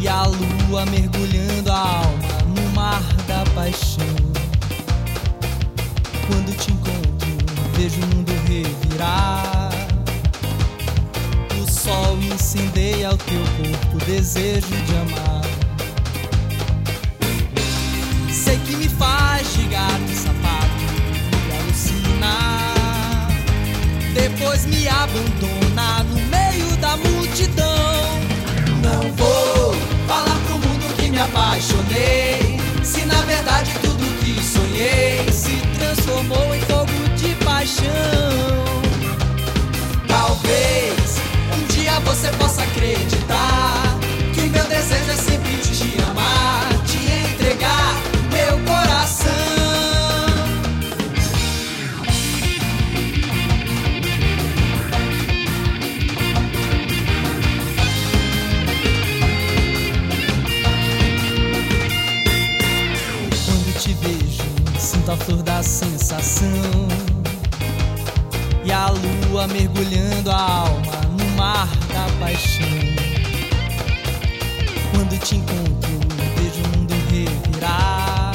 e a lua mergulhando a alma no mar da paixão. Quando te encontro, vejo o mundo revirar. O sol incendeia o teu corpo, desejo de amar. Depois me abandona no meio da multidão. Não vou falar pro mundo que me apaixonei. Se na verdade tudo que sonhei se transformou em fogo de paixão. Sinto a flor da sensação. E a lua mergulhando a alma no mar da paixão. Quando te encontro, vejo o mundo revirar.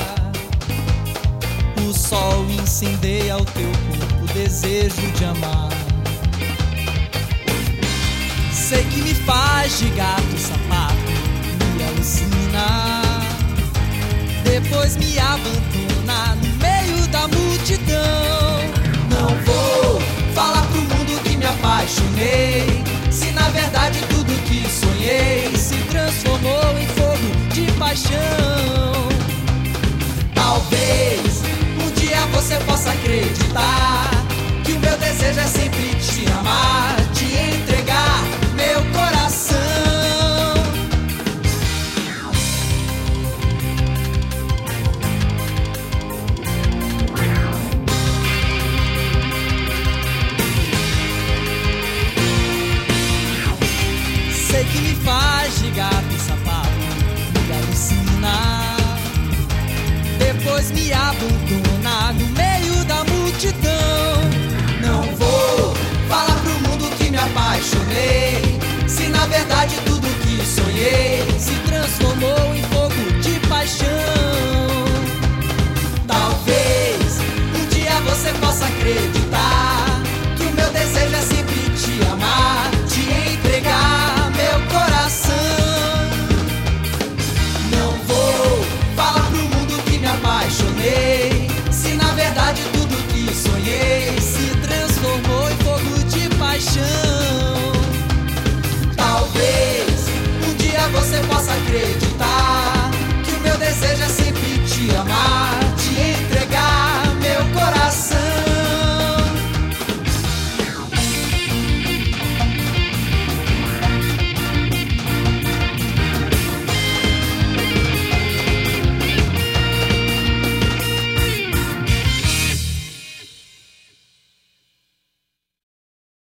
O sol incendeia o teu corpo, desejo de amar. Sei que me faz de gato sapato, me alucina. Depois me abandona que me faz de gato e sapato me alucinar. Depois me abandona no meio da multidão.